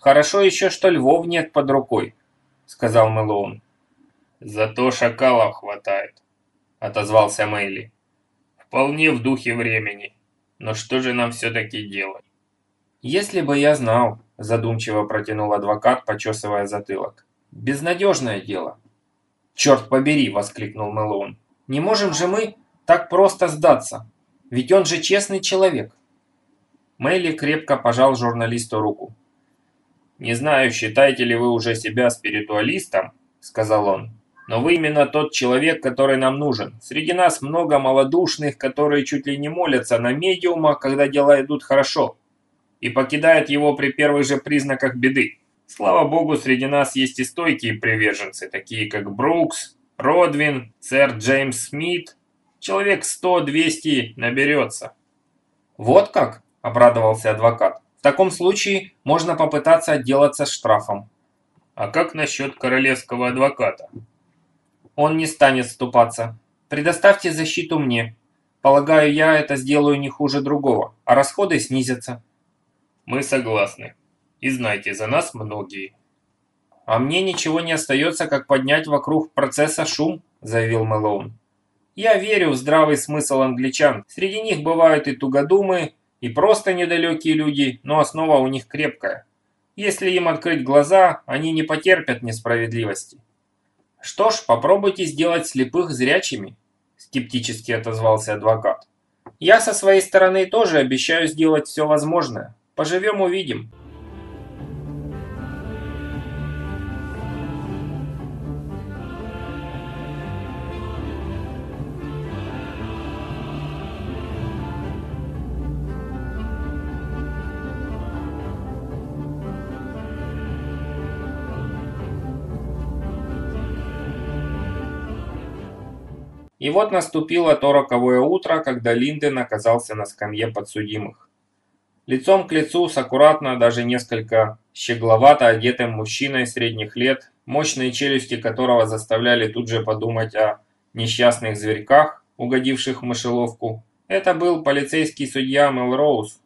Хорошо еще, что львов нет под рукой, сказал Мэлоун. Зато шакалов хватает, отозвался Мэйли. Вполне в духе времени. Но что же нам все-таки делать? Если бы я знал, задумчиво протянул адвокат, почесывая затылок. Безнадежное дело. Черт побери, воскликнул Мэлоун. Не можем же мы так просто сдаться. Ведь он же честный человек. Мэйли крепко пожал журналисту руку. «Не знаю, считаете ли вы уже себя спиритуалистом», — сказал он. «Но вы именно тот человек, который нам нужен. Среди нас много малодушных, которые чуть ли не молятся на медиума, когда дела идут хорошо, и покидают его при первых же признаках беды. Слава богу, среди нас есть и стойкие приверженцы, такие как Брукс, Родвин, сэр Джеймс Смит. Человек 100-200 наберется». «Вот как?» – обрадовался адвокат. В таком случае можно попытаться отделаться штрафом. А как насчет королевского адвоката? Он не станет ступаться. Предоставьте защиту мне. Полагаю, я это сделаю не хуже другого, а расходы снизятся. Мы согласны. И знайте, за нас многие. А мне ничего не остается, как поднять вокруг процесса шум, заявил Мэлоун. Я верю в здравый смысл англичан. Среди них бывают и тугодумы, и просто недалекие люди, но основа у них крепкая. Если им открыть глаза, они не потерпят несправедливости. Что ж, попробуйте сделать слепых зрячими, скептически отозвался адвокат. Я со своей стороны тоже обещаю сделать все возможное. Поживем увидим. И вот наступило то роковое утро, когда Линден оказался на скамье подсудимых. Лицом к лицу с аккуратно, даже несколько щегловато одетым мужчиной средних лет, мощные челюсти которого заставляли тут же подумать о несчастных зверьках, угодивших в мышеловку, это был полицейский судья Мелроуз.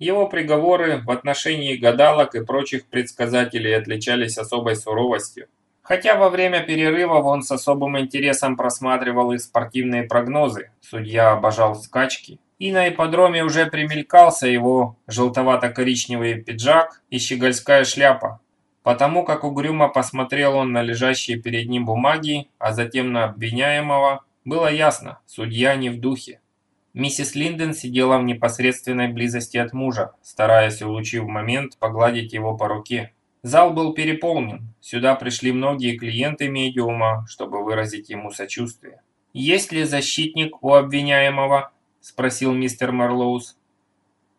Его приговоры в отношении гадалок и прочих предсказателей отличались особой суровостью. Хотя во время перерывов он с особым интересом просматривал их спортивные прогнозы, судья обожал скачки, и на ипподроме уже примелькался его желтовато-коричневый пиджак и щегольская шляпа. Потому как угрюмо посмотрел он на лежащие перед ним бумаги, а затем на обвиняемого, было ясно, судья не в духе. Миссис Линден сидела в непосредственной близости от мужа, стараясь, улучив момент, погладить его по руке. Зал был переполнен. Сюда пришли многие клиенты медиума, чтобы выразить ему сочувствие. «Есть ли защитник у обвиняемого?» – спросил мистер Марлоус.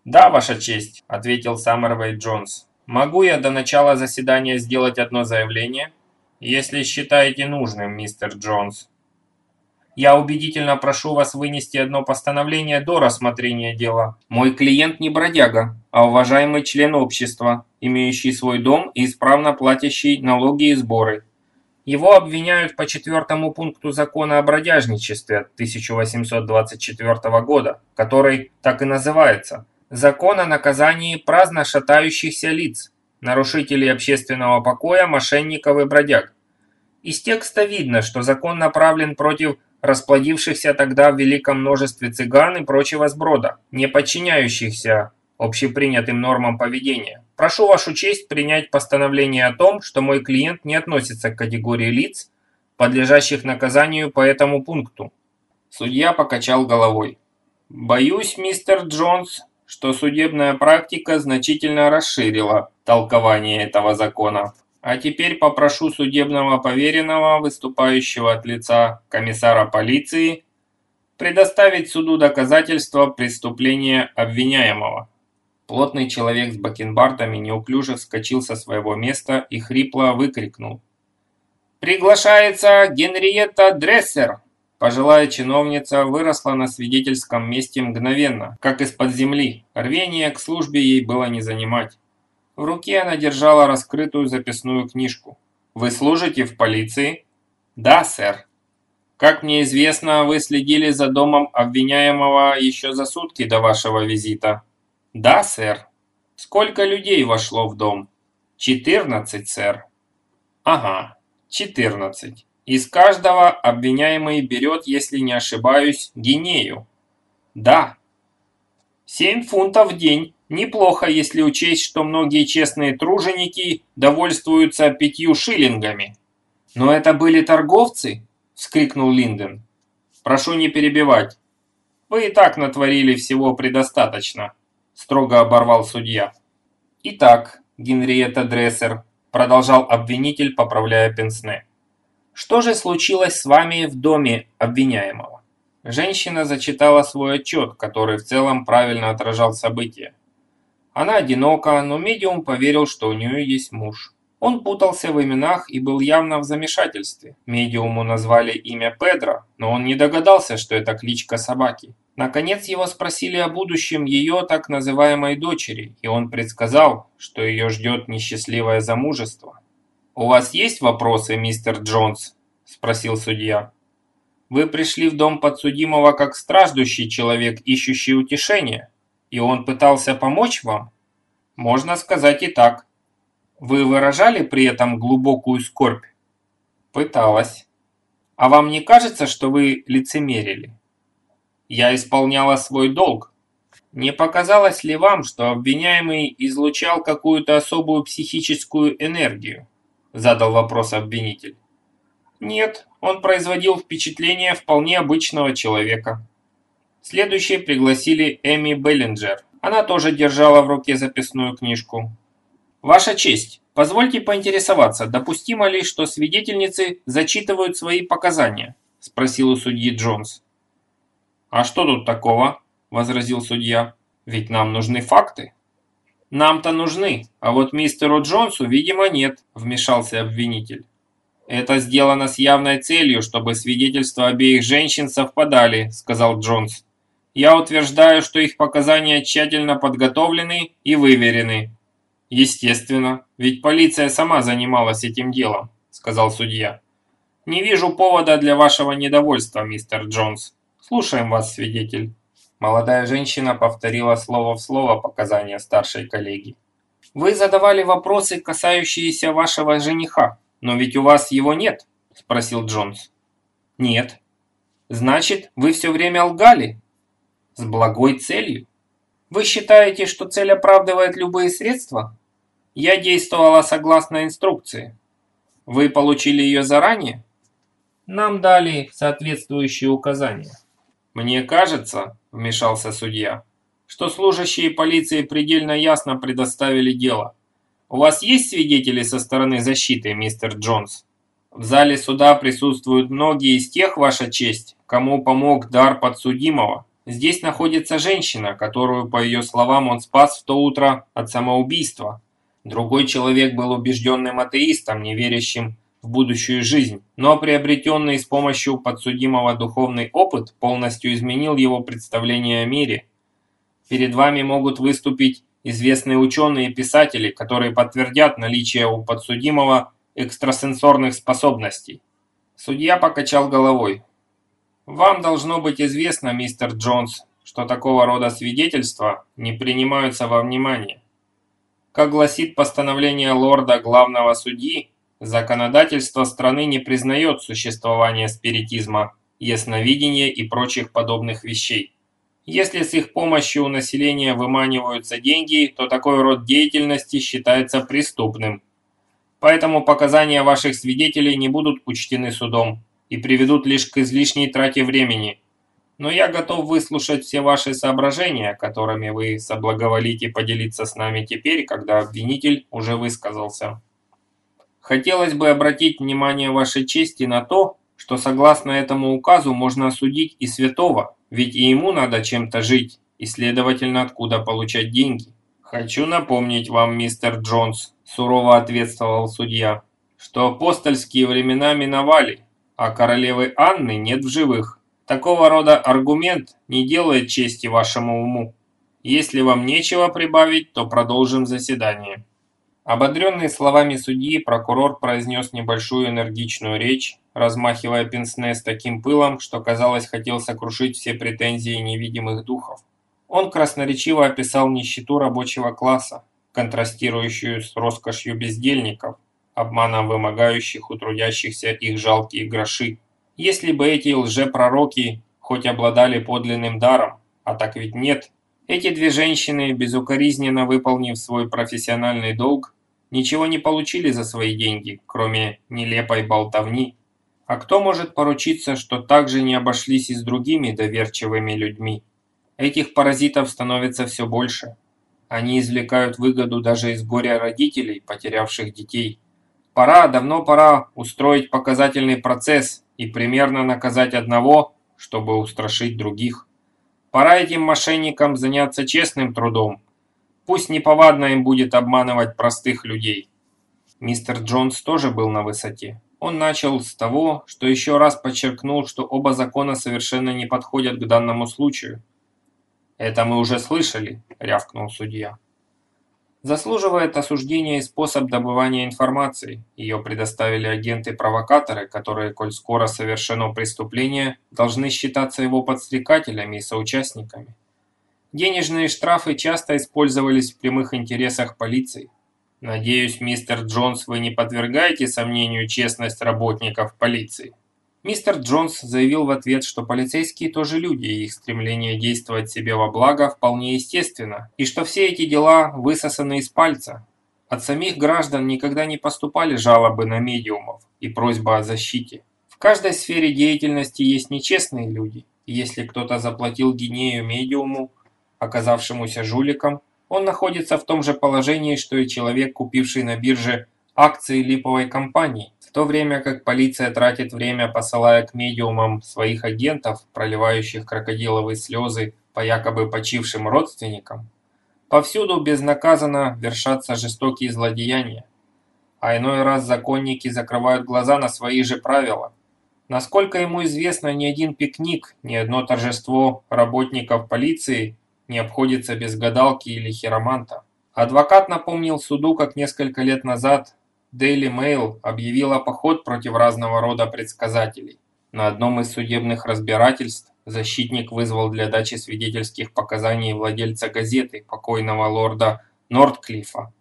«Да, Ваша честь», – ответил Саммервей Джонс. «Могу я до начала заседания сделать одно заявление?» «Если считаете нужным, мистер Джонс», я убедительно прошу вас вынести одно постановление до рассмотрения дела. Мой клиент не бродяга, а уважаемый член общества, имеющий свой дом и исправно платящий налоги и сборы. Его обвиняют по четвертому пункту закона о бродяжничестве 1824 года, который так и называется «Закон о наказании праздно шатающихся лиц, нарушителей общественного покоя, мошенников и бродяг». Из текста видно, что закон направлен против расплодившихся тогда в великом множестве цыган и прочего сброда, не подчиняющихся общепринятым нормам поведения. Прошу вашу честь принять постановление о том, что мой клиент не относится к категории лиц, подлежащих наказанию по этому пункту. Судья покачал головой. Боюсь, мистер Джонс, что судебная практика значительно расширила толкование этого закона. А теперь попрошу судебного поверенного, выступающего от лица комиссара полиции, предоставить суду доказательства преступления обвиняемого. Плотный человек с бакенбардами неуклюже вскочил со своего места и хрипло выкрикнул. «Приглашается Генриетта Дрессер!» Пожилая чиновница выросла на свидетельском месте мгновенно, как из-под земли. Рвение к службе ей было не занимать. В руке она держала раскрытую записную книжку. «Вы служите в полиции?» «Да, сэр». «Как мне известно, вы следили за домом обвиняемого еще за сутки до вашего визита?» «Да, сэр». «Сколько людей вошло в дом?» «Четырнадцать, сэр». «Ага, четырнадцать. Из каждого обвиняемый берет, если не ошибаюсь, гинею». «Да». «Семь фунтов в день. Неплохо, если учесть, что многие честные труженики довольствуются пятью шиллингами». «Но это были торговцы?» – вскрикнул Линден. «Прошу не перебивать. Вы и так натворили всего предостаточно», – строго оборвал судья. «Итак, Генриетта Дрессер», – продолжал обвинитель, поправляя пенсне. «Что же случилось с вами в доме обвиняемого?» Женщина зачитала свой отчет, который в целом правильно отражал события. Она одинока, но медиум поверил, что у нее есть муж. Он путался в именах и был явно в замешательстве. Медиуму назвали имя Педро, но он не догадался, что это кличка собаки. Наконец его спросили о будущем ее так называемой дочери, и он предсказал, что ее ждет несчастливое замужество. «У вас есть вопросы, мистер Джонс?» – спросил судья. «Вы пришли в дом подсудимого как страждущий человек, ищущий утешения, и он пытался помочь вам?» «Можно сказать и так», вы выражали при этом глубокую скорбь? Пыталась. А вам не кажется, что вы лицемерили? Я исполняла свой долг. Не показалось ли вам, что обвиняемый излучал какую-то особую психическую энергию? Задал вопрос обвинитель. Нет, он производил впечатление вполне обычного человека. Следующие пригласили Эми Беллинджер. Она тоже держала в руке записную книжку. Ваша честь, позвольте поинтересоваться, допустимо ли, что свидетельницы зачитывают свои показания? Спросил у судьи Джонс. А что тут такого? Возразил судья. Ведь нам нужны факты. Нам-то нужны, а вот мистеру Джонсу, видимо, нет, вмешался обвинитель. Это сделано с явной целью, чтобы свидетельства обеих женщин совпадали, сказал Джонс. Я утверждаю, что их показания тщательно подготовлены и выверены, «Естественно, ведь полиция сама занималась этим делом», – сказал судья. «Не вижу повода для вашего недовольства, мистер Джонс. Слушаем вас, свидетель». Молодая женщина повторила слово в слово показания старшей коллеги. «Вы задавали вопросы, касающиеся вашего жениха, но ведь у вас его нет?» – спросил Джонс. «Нет». «Значит, вы все время лгали?» «С благой целью?» «Вы считаете, что цель оправдывает любые средства?» Я действовала согласно инструкции. Вы получили ее заранее? Нам дали соответствующие указания. Мне кажется, вмешался судья, что служащие полиции предельно ясно предоставили дело. У вас есть свидетели со стороны защиты, мистер Джонс? В зале суда присутствуют многие из тех, ваша честь, кому помог дар подсудимого. Здесь находится женщина, которую, по ее словам, он спас в то утро от самоубийства. Другой человек был убежденным атеистом, не верящим в будущую жизнь, но приобретенный с помощью подсудимого духовный опыт полностью изменил его представление о мире. Перед вами могут выступить известные ученые и писатели, которые подтвердят наличие у подсудимого экстрасенсорных способностей. Судья покачал головой. «Вам должно быть известно, мистер Джонс, что такого рода свидетельства не принимаются во внимание. Как гласит постановление лорда главного судьи, законодательство страны не признает существование спиритизма, ясновидения и прочих подобных вещей. Если с их помощью у населения выманиваются деньги, то такой род деятельности считается преступным. Поэтому показания ваших свидетелей не будут учтены судом и приведут лишь к излишней трате времени – но я готов выслушать все ваши соображения, которыми вы соблаговолите поделиться с нами теперь, когда обвинитель уже высказался. Хотелось бы обратить внимание вашей чести на то, что согласно этому указу можно осудить и святого, ведь и ему надо чем-то жить, и следовательно откуда получать деньги. «Хочу напомнить вам, мистер Джонс», – сурово ответствовал судья, – «что апостольские времена миновали, а королевы Анны нет в живых. Такого рода аргумент не делает чести вашему уму. Если вам нечего прибавить, то продолжим заседание». Ободренный словами судьи, прокурор произнес небольшую энергичную речь, размахивая пенсне с таким пылом, что, казалось, хотел сокрушить все претензии невидимых духов. Он красноречиво описал нищету рабочего класса, контрастирующую с роскошью бездельников, обманом вымогающих у трудящихся их жалкие гроши. Если бы эти лжепророки хоть обладали подлинным даром, а так ведь нет, эти две женщины, безукоризненно выполнив свой профессиональный долг, ничего не получили за свои деньги, кроме нелепой болтовни. А кто может поручиться, что так же не обошлись и с другими доверчивыми людьми? Этих паразитов становится все больше. Они извлекают выгоду даже из горя родителей, потерявших детей. Пора, давно пора устроить показательный процесс и примерно наказать одного, чтобы устрашить других. Пора этим мошенникам заняться честным трудом. Пусть неповадно им будет обманывать простых людей. Мистер Джонс тоже был на высоте. Он начал с того, что еще раз подчеркнул, что оба закона совершенно не подходят к данному случаю. «Это мы уже слышали», – рявкнул судья. Заслуживает осуждения и способ добывания информации. Ее предоставили агенты-провокаторы, которые, коль скоро совершено преступление, должны считаться его подстрекателями и соучастниками. Денежные штрафы часто использовались в прямых интересах полиции. Надеюсь, мистер Джонс, вы не подвергаете сомнению честность работников полиции? Мистер Джонс заявил в ответ, что полицейские тоже люди, и их стремление действовать себе во благо вполне естественно, и что все эти дела высосаны из пальца. От самих граждан никогда не поступали жалобы на медиумов и просьба о защите. В каждой сфере деятельности есть нечестные люди, если кто-то заплатил гинею медиуму, оказавшемуся жуликом, он находится в том же положении, что и человек, купивший на бирже акции липовой компании то время как полиция тратит время, посылая к медиумам своих агентов, проливающих крокодиловые слезы по якобы почившим родственникам, повсюду безнаказанно вершатся жестокие злодеяния. А иной раз законники закрывают глаза на свои же правила. Насколько ему известно, ни один пикник, ни одно торжество работников полиции не обходится без гадалки или хироманта. Адвокат напомнил суду, как несколько лет назад Daily Mail объявила поход против разного рода предсказателей. На одном из судебных разбирательств защитник вызвал для дачи свидетельских показаний владельца газеты, покойного лорда Нортклифа,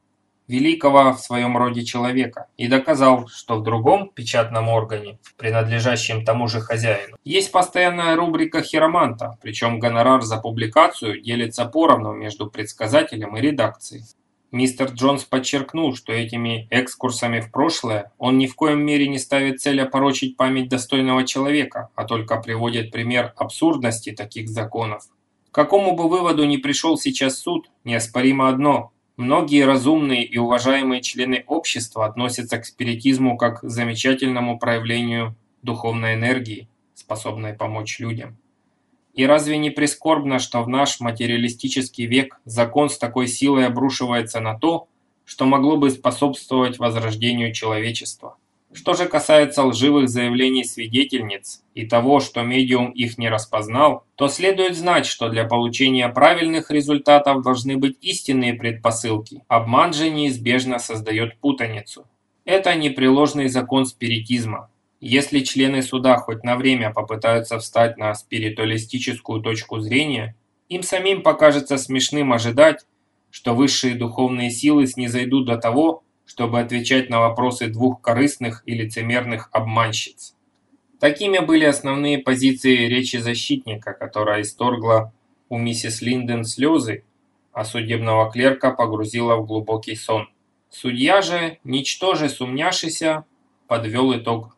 великого в своем роде человека, и доказал, что в другом печатном органе, принадлежащем тому же хозяину, есть постоянная рубрика хироманта, причем гонорар за публикацию делится поровну между предсказателем и редакцией. Мистер Джонс подчеркнул, что этими экскурсами в прошлое он ни в коем мере не ставит цель опорочить память достойного человека, а только приводит пример абсурдности таких законов. К какому бы выводу ни пришел сейчас суд, неоспоримо одно – многие разумные и уважаемые члены общества относятся к спиритизму как к замечательному проявлению духовной энергии, способной помочь людям. И разве не прискорбно, что в наш материалистический век закон с такой силой обрушивается на то, что могло бы способствовать возрождению человечества? Что же касается лживых заявлений свидетельниц и того, что медиум их не распознал, то следует знать, что для получения правильных результатов должны быть истинные предпосылки. Обман же неизбежно создает путаницу. Это непреложный закон спиритизма. Если члены суда хоть на время попытаются встать на спиритуалистическую точку зрения, им самим покажется смешным ожидать, что высшие духовные силы снизойдут до того, чтобы отвечать на вопросы двух корыстных и лицемерных обманщиц. Такими были основные позиции речи защитника, которая исторгла у миссис Линден слезы, а судебного клерка погрузила в глубокий сон. Судья же, ничтоже сумняшися, подвел итог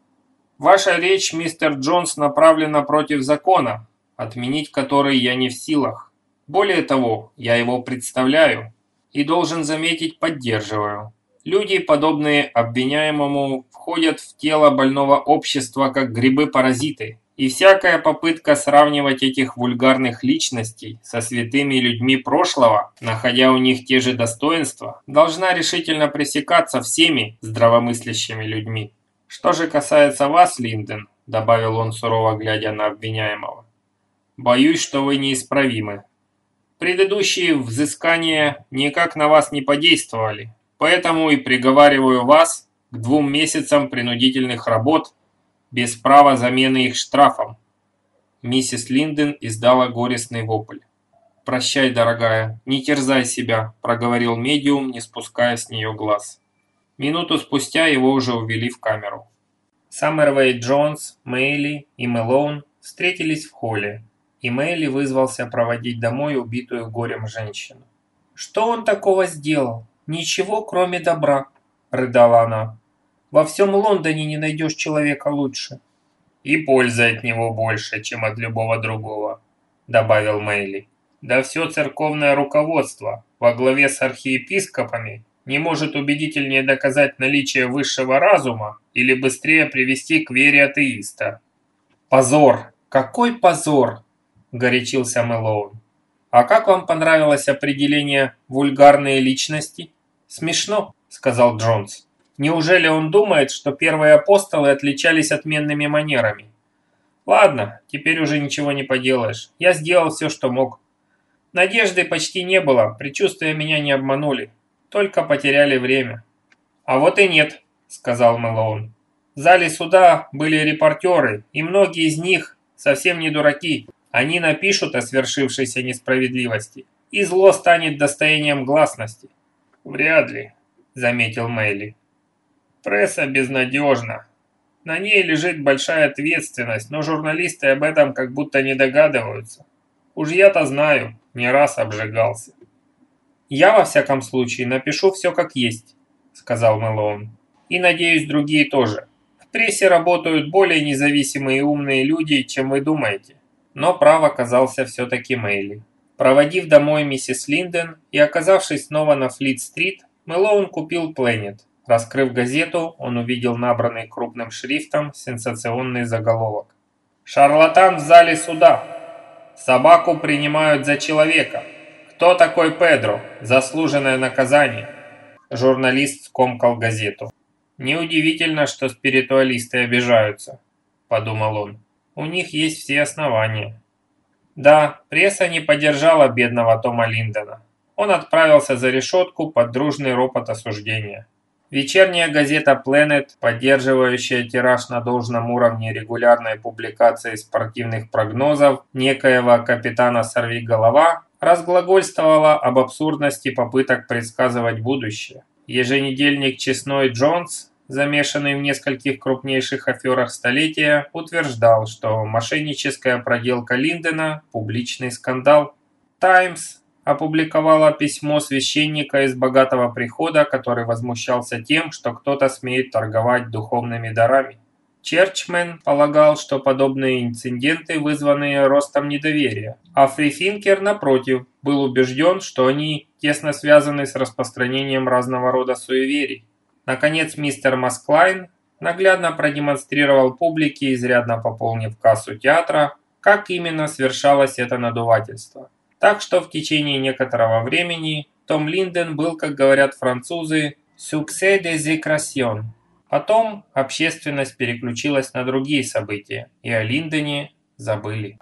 Ваша речь, мистер Джонс, направлена против закона, отменить который я не в силах. Более того, я его представляю и, должен заметить, поддерживаю. Люди, подобные обвиняемому, входят в тело больного общества как грибы-паразиты, и всякая попытка сравнивать этих вульгарных личностей со святыми людьми прошлого, находя у них те же достоинства, должна решительно пресекаться всеми здравомыслящими людьми. «Что же касается вас, Линден», — добавил он, сурово глядя на обвиняемого, — «боюсь, что вы неисправимы. Предыдущие взыскания никак на вас не подействовали, поэтому и приговариваю вас к двум месяцам принудительных работ без права замены их штрафом». Миссис Линден издала горестный вопль. прощай, дорогая, не терзай себя», – проговорил медиум, не спуская с нее глаз. Минуту спустя его уже увели в камеру. Саммервей Джонс, Мэйли и Мэлоун встретились в холле, и Мэйли вызвался проводить домой убитую горем женщину. «Что он такого сделал? Ничего, кроме добра», – рыдала она. «Во всем Лондоне не найдешь человека лучше». «И пользы от него больше, чем от любого другого», – добавил Мэйли. «Да все церковное руководство во главе с архиепископами не может убедительнее доказать наличие высшего разума или быстрее привести к вере атеиста». «Позор! Какой позор!» – горячился Мэлоун. «А как вам понравилось определение «вульгарные личности»?» «Смешно», – сказал Джонс. Неужели он думает, что первые апостолы отличались отменными манерами? Ладно, теперь уже ничего не поделаешь. Я сделал все, что мог. Надежды почти не было, предчувствия меня не обманули. Только потеряли время. А вот и нет, сказал Мэлоун. В зале суда были репортеры, и многие из них совсем не дураки. Они напишут о свершившейся несправедливости, и зло станет достоянием гласности. Вряд ли, заметил Мэйли. Пресса безнадежна. На ней лежит большая ответственность, но журналисты об этом как будто не догадываются. Уж я-то знаю, не раз обжигался. «Я, во всяком случае, напишу все как есть», — сказал Мэлоун. «И, надеюсь, другие тоже. В прессе работают более независимые и умные люди, чем вы думаете». Но прав оказался все-таки Мэйли. Проводив домой миссис Линден и оказавшись снова на Флит-стрит, Мэлоун купил Планет. Раскрыв газету, он увидел набранный крупным шрифтом сенсационный заголовок. «Шарлатан в зале суда! Собаку принимают за человека! Кто такой Педро? Заслуженное наказание!» Журналист скомкал газету. «Неудивительно, что спиритуалисты обижаются», – подумал он. «У них есть все основания». Да, пресса не поддержала бедного Тома Линдона. Он отправился за решетку под дружный ропот осуждения. Вечерняя газета Planet, поддерживающая тираж на должном уровне регулярной публикации спортивных прогнозов некоего капитана Сорвиголова, разглагольствовала об абсурдности попыток предсказывать будущее. Еженедельник «Честной Джонс», замешанный в нескольких крупнейших аферах столетия, утверждал, что мошенническая проделка Линдена – публичный скандал. «Таймс» опубликовала письмо священника из богатого прихода, который возмущался тем, что кто-то смеет торговать духовными дарами. Черчмен полагал, что подобные инциденты вызваны ростом недоверия, а Фрифинкер, напротив, был убежден, что они тесно связаны с распространением разного рода суеверий. Наконец, мистер Масклайн наглядно продемонстрировал публике, изрядно пополнив кассу театра, как именно совершалось это надувательство. Так что в течение некоторого времени Том Линден был, как говорят французы, «succès des écrations». Потом общественность переключилась на другие события, и о Линдене забыли.